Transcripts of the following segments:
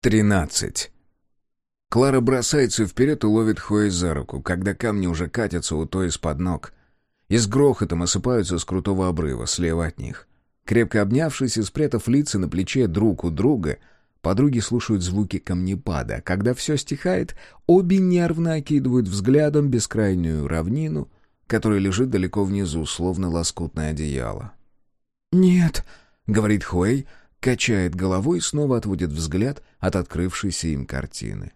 Тринадцать. Клара бросается вперед и ловит Хои за руку, когда камни уже катятся у той из-под ног. И с грохотом осыпаются с крутого обрыва, слева от них. Крепко обнявшись и спрятав лица на плече друг у друга, подруги слушают звуки камнепада. Когда все стихает, обе нервно окидывают взглядом бескрайнюю равнину, которая лежит далеко внизу, словно лоскутное одеяло. «Нет», — говорит Хуэй, качает головой и снова отводит взгляд от открывшейся им картины.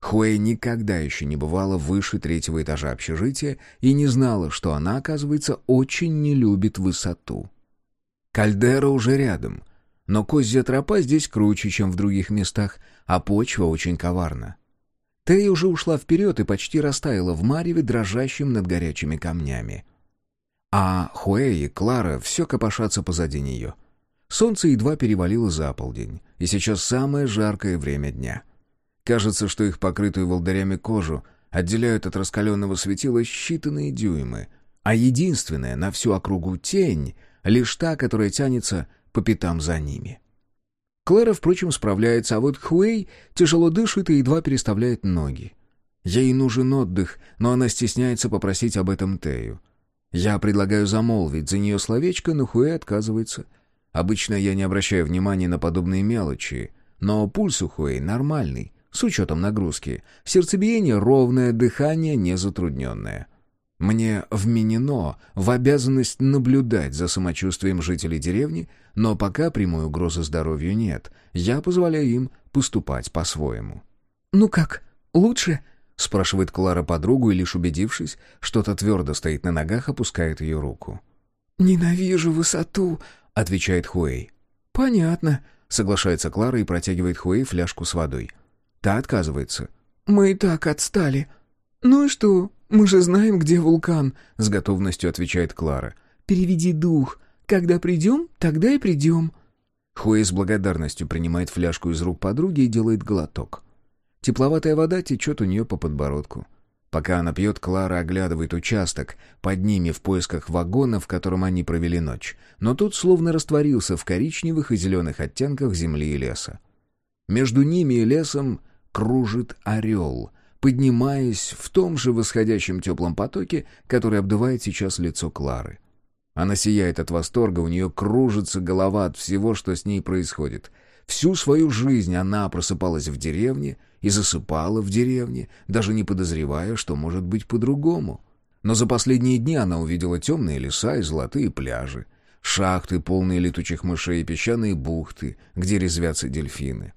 Хуэй никогда еще не бывала выше третьего этажа общежития и не знала, что она, оказывается, очень не любит высоту. Кальдера уже рядом, но козья тропа здесь круче, чем в других местах, а почва очень коварна. Тея уже ушла вперед и почти растаяла в мареве, дрожащим над горячими камнями. А Хуэй и Клара все копошатся позади нее — Солнце едва перевалило за полдень, и сейчас самое жаркое время дня. Кажется, что их покрытую волдырями кожу отделяют от раскаленного светила считанные дюймы, а единственная на всю округу тень — лишь та, которая тянется по пятам за ними. Клэра, впрочем, справляется, а вот Хуэй тяжело дышит и едва переставляет ноги. Ей нужен отдых, но она стесняется попросить об этом Тею. Я предлагаю замолвить за нее словечко, но Хуэй отказывается — Обычно я не обращаю внимания на подобные мелочи, но пульс у Хуэй нормальный, с учетом нагрузки. Сердцебиение ровное, дыхание незатрудненное. Мне вменено в обязанность наблюдать за самочувствием жителей деревни, но пока прямой угрозы здоровью нет. Я позволяю им поступать по-своему. «Ну как, лучше?» — спрашивает Клара подругу и, лишь убедившись, что-то твердо стоит на ногах, опускает ее руку. «Ненавижу высоту», — отвечает Хуэй. «Понятно», — соглашается Клара и протягивает Хуэй фляжку с водой. Та отказывается. «Мы и так отстали». «Ну и что? Мы же знаем, где вулкан», — с готовностью отвечает Клара. «Переведи дух. Когда придем, тогда и придем». Хуэй с благодарностью принимает фляжку из рук подруги и делает глоток. Тепловатая вода течет у нее по подбородку. Пока она пьет, Клара оглядывает участок под ними в поисках вагона, в котором они провели ночь. Но тут словно растворился в коричневых и зеленых оттенках земли и леса. Между ними и лесом кружит орел, поднимаясь в том же восходящем теплом потоке, который обдувает сейчас лицо Клары. Она сияет от восторга, у нее кружится голова от всего, что с ней происходит. Всю свою жизнь она просыпалась в деревне — и засыпала в деревне, даже не подозревая, что может быть по-другому. Но за последние дни она увидела темные леса и золотые пляжи, шахты, полные летучих мышей и песчаные бухты, где резвятся дельфины.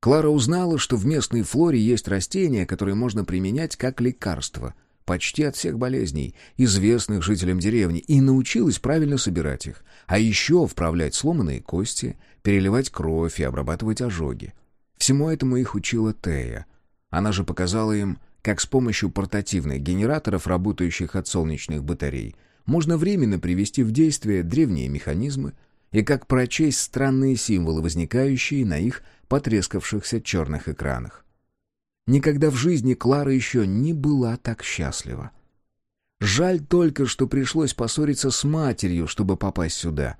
Клара узнала, что в местной флоре есть растения, которые можно применять как лекарство почти от всех болезней, известных жителям деревни, и научилась правильно собирать их, а еще вправлять сломанные кости, переливать кровь и обрабатывать ожоги. Всему этому их учила Тея. Она же показала им, как с помощью портативных генераторов, работающих от солнечных батарей, можно временно привести в действие древние механизмы и как прочесть странные символы, возникающие на их потрескавшихся черных экранах. Никогда в жизни Клара еще не была так счастлива. Жаль только, что пришлось поссориться с матерью, чтобы попасть сюда.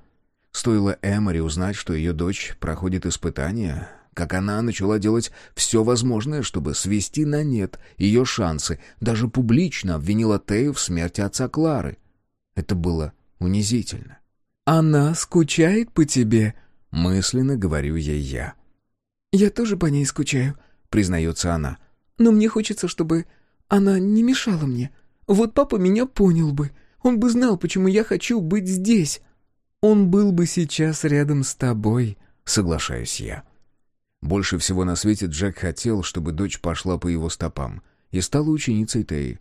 Стоило Эмори узнать, что ее дочь проходит испытания, как она начала делать все возможное, чтобы свести на нет ее шансы, даже публично обвинила Тею в смерти отца Клары. Это было унизительно. «Она скучает по тебе?» — мысленно говорю ей я. «Я тоже по ней скучаю», — признается она. «Но мне хочется, чтобы она не мешала мне. Вот папа меня понял бы. Он бы знал, почему я хочу быть здесь. Он был бы сейчас рядом с тобой», — соглашаюсь я. Больше всего на свете Джек хотел, чтобы дочь пошла по его стопам и стала ученицей Теи.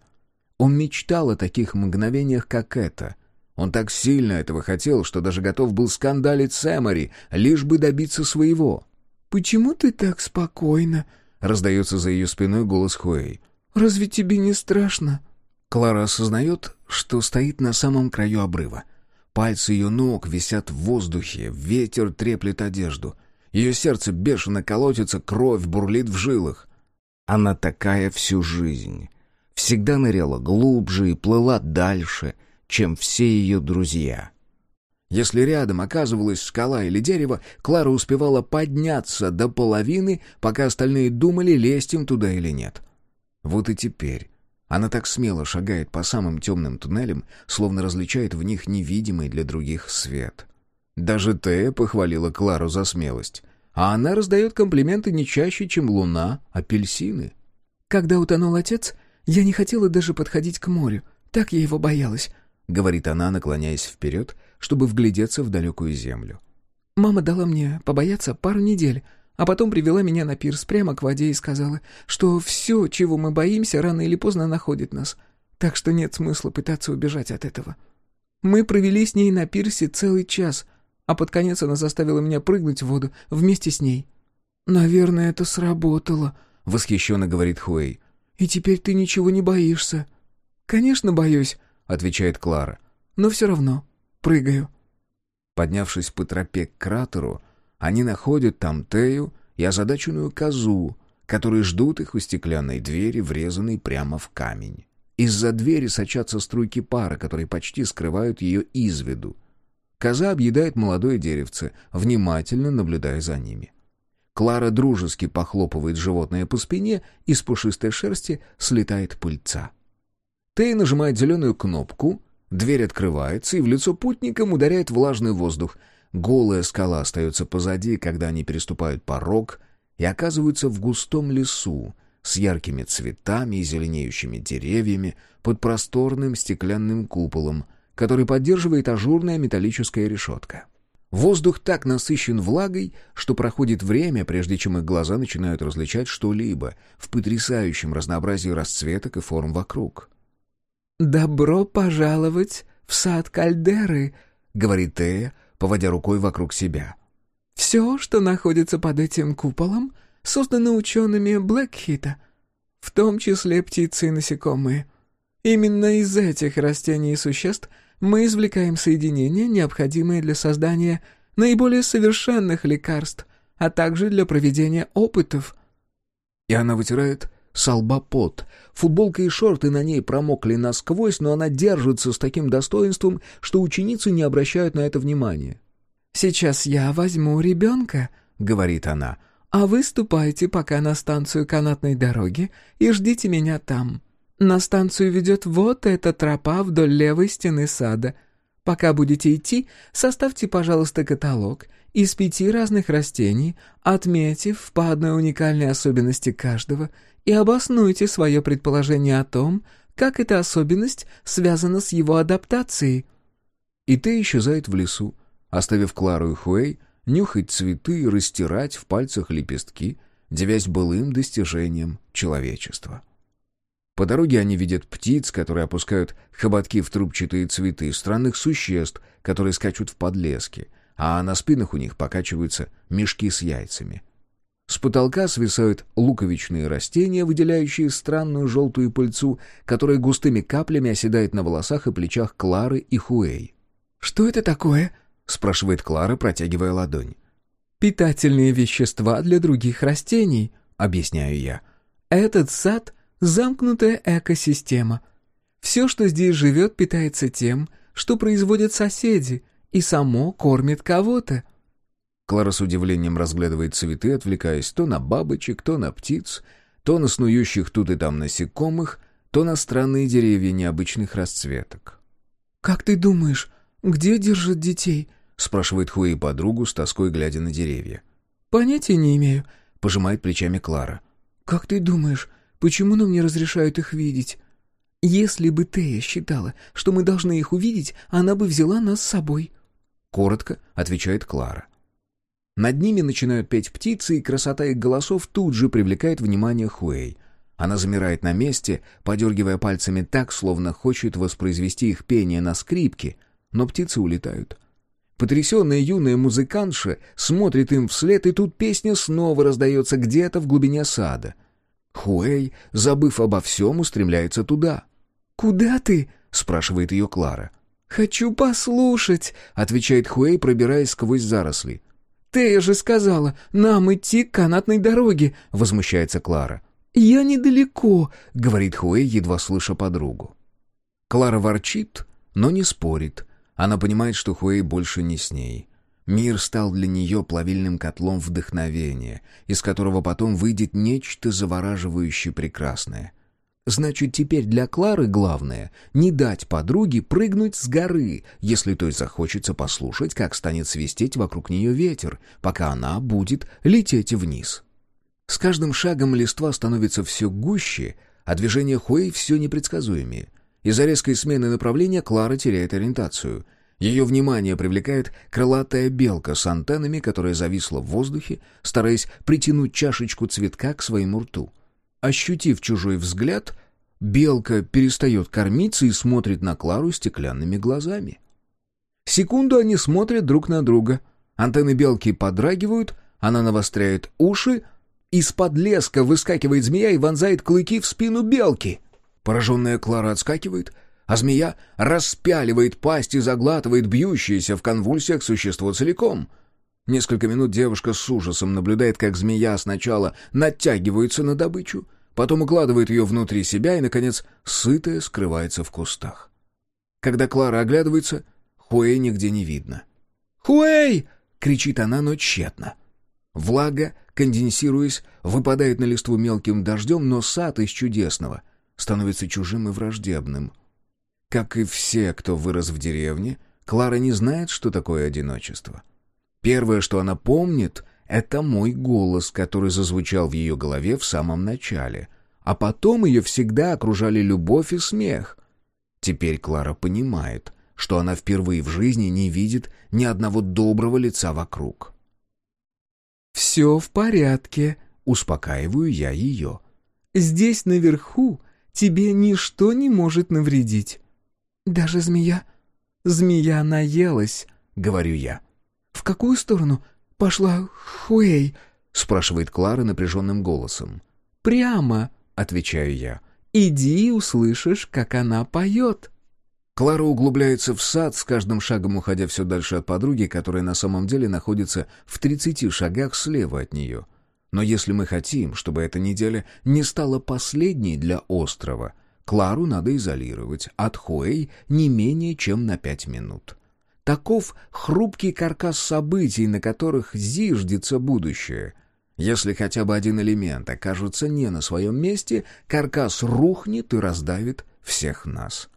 Он мечтал о таких мгновениях, как это. Он так сильно этого хотел, что даже готов был скандалить с Эмори, лишь бы добиться своего. «Почему ты так спокойно?» — раздается за ее спиной голос Хуэй. «Разве тебе не страшно?» Клара осознает, что стоит на самом краю обрыва. Пальцы ее ног висят в воздухе, ветер треплет одежду — ее сердце бешено колотится, кровь бурлит в жилах. Она такая всю жизнь. Всегда ныряла глубже и плыла дальше, чем все ее друзья. Если рядом оказывалась скала или дерево, Клара успевала подняться до половины, пока остальные думали, лезть им туда или нет. Вот и теперь она так смело шагает по самым темным туннелям, словно различает в них невидимый для других свет. Даже Тея похвалила Клару за смелость, а она раздает комплименты не чаще, чем луна, апельсины. «Когда утонул отец, я не хотела даже подходить к морю, так я его боялась», — говорит она, наклоняясь вперед, чтобы вглядеться в далекую землю. «Мама дала мне побояться пару недель, а потом привела меня на пирс прямо к воде и сказала, что все, чего мы боимся, рано или поздно находит нас, так что нет смысла пытаться убежать от этого. Мы провели с ней на пирсе целый час, а под конец она заставила меня прыгнуть в воду вместе с ней. «Наверное, это сработало», — восхищенно говорит Хуэй. «И теперь ты ничего не боишься». «Конечно, боюсь», — отвечает Клара. «Но все равно прыгаю». Поднявшись по тропе к кратеру, они находят там Тею и озадаченную козу, которые ждут их у стеклянной двери, врезанной прямо в камень. Из-за двери сочатся струйки пара, которые почти скрывают ее из виду. Коза объедает молодое деревце, внимательно наблюдая за ними. Клара дружески похлопывает животное по спине, из пушистой шерсти слетает пыльца. Тей нажимает зеленую кнопку, дверь открывается, и в лицо путникам ударяет влажный воздух — Голая скала остается позади, когда они переступают порог и оказываются в густом лесу с яркими цветами и зеленеющими деревьями под просторным стеклянным куполом, который поддерживает ажурная металлическая решетка. Воздух так насыщен влагой, что проходит время, прежде чем их глаза начинают различать что-либо в потрясающем разнообразии расцветок и форм вокруг. «Добро пожаловать в сад Кальдеры», — говорит Тея, поводя рукой вокруг себя. «Все, что находится под этим куполом, создано учеными Блэкхита, в том числе птицы и насекомые. Именно из этих растений и существ мы извлекаем соединения, необходимые для создания наиболее совершенных лекарств, а также для проведения опытов». И она вытирает Салбопот. Футболка и шорты на ней промокли насквозь, но она держится с таким достоинством, что ученицы не обращают на это внимания. «Сейчас я возьму ребенка», — говорит она, «а вы ступайте пока на станцию канатной дороги и ждите меня там. На станцию ведет вот эта тропа вдоль левой стены сада. Пока будете идти, составьте, пожалуйста, каталог из пяти разных растений, отметив по одной уникальной особенности каждого — и обоснуйте свое предположение о том, как эта особенность связана с его адаптацией». И ты исчезает в лесу, оставив Клару и Хуэй нюхать цветы и растирать в пальцах лепестки, девясь былым достижением человечества. По дороге они видят птиц, которые опускают хоботки в трубчатые цветы, странных существ, которые скачут в подлеске, а на спинах у них покачиваются мешки с яйцами. С потолка свисают луковичные растения, выделяющие странную желтую пыльцу, которая густыми каплями оседает на волосах и плечах Клары и Хуэй. «Что это такое?» — спрашивает Клара, протягивая ладонь. «Питательные вещества для других растений», — объясняю я. «Этот сад — замкнутая экосистема. Все, что здесь живет, питается тем, что производят соседи, и само кормит кого-то. Клара с удивлением разглядывает цветы, отвлекаясь то на бабочек, то на птиц, то на снующих тут и там насекомых, то на странные деревья необычных расцветок. «Как ты думаешь, где держат детей?» — спрашивает Хуэй подругу с тоской, глядя на деревья. «Понятия не имею», — пожимает плечами Клара. «Как ты думаешь, почему нам не разрешают их видеть?» «Если бы Тея считала, что мы должны их увидеть, она бы взяла нас с собой». Коротко отвечает Клара. Над ними начинают петь птицы, и красота их голосов тут же привлекает внимание Хуэй. Она замирает на месте, подергивая пальцами так, словно хочет воспроизвести их пение на скрипке, но птицы улетают. Потрясенная юная музыкантша смотрит им вслед, и тут песня снова раздается где-то в глубине сада. Хуэй, забыв обо всем, устремляется туда. «Куда ты?» — спрашивает ее Клара. «Хочу послушать», — отвечает Хуэй, пробираясь сквозь заросли. «Тея же сказала, нам идти к канатной дороге», — возмущается Клара. «Я недалеко», — говорит Хуэй, едва слыша подругу. Клара ворчит, но не спорит. Она понимает, что Хуэй больше не с ней. Мир стал для нее плавильным котлом вдохновения, из которого потом выйдет нечто завораживающе прекрасное. Значит, теперь для Клары главное — не дать подруге прыгнуть с горы, если той захочется послушать, как станет свистеть вокруг нее ветер, пока она будет лететь вниз. С каждым шагом листва становится все гуще, а движение Хуэй все непредсказуемее. Из-за резкой смены направления Клара теряет ориентацию — ее внимание привлекает крылатая белка с антеннами, которая зависла в воздухе, стараясь притянуть чашечку цветка к своему рту. Ощутив чужой взгляд, белка перестает кормиться и смотрит на Клару стеклянными глазами. Секунду они смотрят друг на друга. Антенны белки подрагивают, она навостряет уши, из-под леска выскакивает змея и вонзает клыки в спину белки. Пораженная Клара отскакивает — а змея распяливает пасть и заглатывает бьющееся в конвульсиях существо целиком. Несколько минут девушка с ужасом наблюдает, как змея сначала натягивается на добычу, потом укладывает ее внутри себя и, наконец, сытая скрывается в кустах. Когда Клара оглядывается, Хуэй нигде не видно. «Хуэй!» — кричит она, но тщетно. Влага, конденсируясь, выпадает на листву мелким дождем, но сад из чудесного становится чужим и враждебным. Как и все, кто вырос в деревне, Клара не знает, что такое одиночество. Первое, что она помнит, это мой голос, который зазвучал в ее голове в самом начале, а потом ее всегда окружали любовь и смех. Теперь Клара понимает, что она впервые в жизни не видит ни одного доброго лица вокруг. «Все в порядке», — успокаиваю я ее. «Здесь наверху тебе ничто не может навредить. «Даже змея?» «Змея наелась», — говорю я. «В какую сторону пошла Хуэй?» — спрашивает Клара напряженным голосом. «Прямо», — отвечаю я. «Иди и услышишь, как она поет». Клара углубляется в сад, с каждым шагом уходя все дальше от подруги, которая на самом деле находится в тридцати шагах слева от нее. Но если мы хотим, чтобы эта неделя не стала последней для острова, Клару надо изолировать от Хуэй не менее чем на пять минут. Таков хрупкий каркас событий, на которых зиждется будущее. Если хотя бы один элемент окажется не на своем месте, каркас рухнет и раздавит всех нас.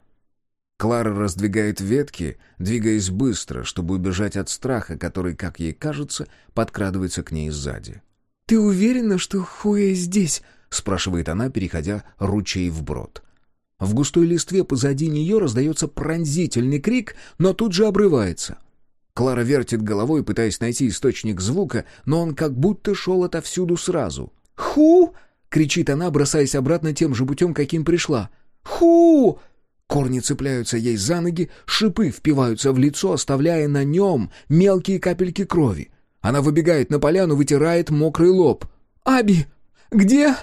Клара раздвигает ветки, двигаясь быстро, чтобы убежать от страха, который, как ей кажется, подкрадывается к ней сзади. «Ты уверена, что Хуэ здесь?» — спрашивает она, переходя ручей вброд. В густой листве позади нее раздается пронзительный крик, но тут же обрывается. Клара вертит головой, пытаясь найти источник звука, но он как будто шел отовсюду сразу. «Ху!» — кричит она, бросаясь обратно тем же путем, каким пришла. «Ху!» Корни цепляются ей за ноги, шипы впиваются в лицо, оставляя на нем мелкие капельки крови. Она выбегает на поляну, вытирает мокрый лоб. «Аби! Где?»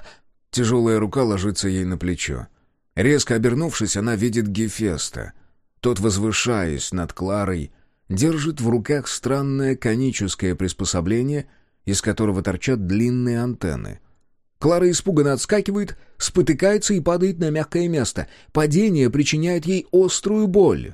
Тяжелая рука ложится ей на плечо. Резко обернувшись, она видит Гефеста. Тот, возвышаясь над Кларой, держит в руках странное коническое приспособление, из которого торчат длинные антенны. Клара испуганно отскакивает, спотыкается и падает на мягкое место. Падение причиняет ей острую боль.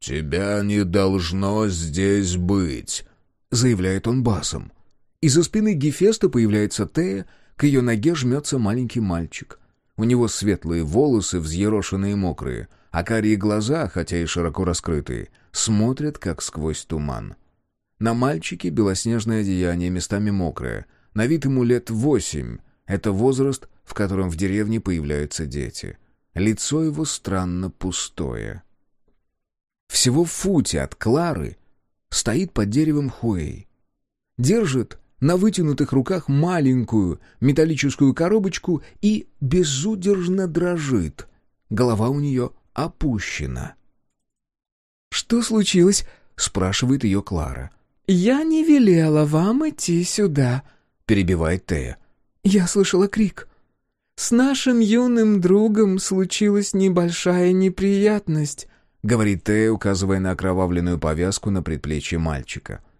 «Тебя не должно здесь быть», — заявляет он басом. Из-за спины Гефеста появляется Тея, к ее ноге жмется маленький мальчик. У него светлые волосы, взъерошенные и мокрые, а карие глаза, хотя и широко раскрытые, смотрят, как сквозь туман. На мальчике белоснежное одеяние, местами мокрое. На вид ему лет восемь. Это возраст, в котором в деревне появляются дети. Лицо его странно пустое. Всего в футе от Клары стоит под деревом Хуэй. Держит на вытянутых руках маленькую металлическую коробочку и безудержно дрожит. Голова у нее опущена. «Что случилось?» — спрашивает ее Клара. «Я не велела вам идти сюда», — перебивает Тея. «Я слышала крик. С нашим юным другом случилась небольшая неприятность», — говорит Тея, указывая на окровавленную повязку на предплечье мальчика. —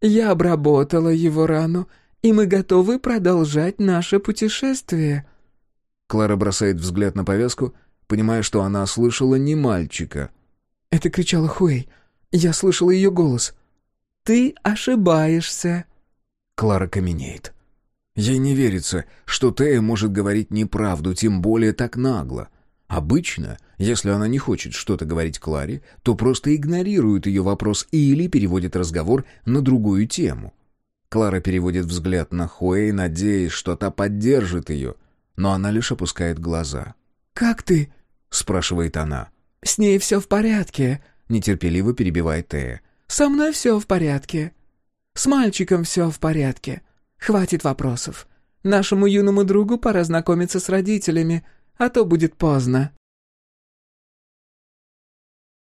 я обработала его рану, и мы готовы продолжать наше путешествие». Клара бросает взгляд на повязку, понимая, что она слышала не мальчика. «Это кричала Хуэй. Я слышала ее голос. «Ты ошибаешься». Клара каменеет. Ей не верится, что Тея может говорить неправду, тем более так нагло. Обычно, если она не хочет что-то говорить Кларе, то просто игнорирует ее вопрос или переводит разговор на другую тему. Клара переводит взгляд на Хуэй, надеясь, что та поддержит ее, но она лишь опускает глаза. «Как ты?» — спрашивает она. «С ней все в порядке», — нетерпеливо перебивает Тея. «Со мной все в порядке. С мальчиком все в порядке. Хватит вопросов. Нашему юному другу пора знакомиться с родителями, а то будет поздно».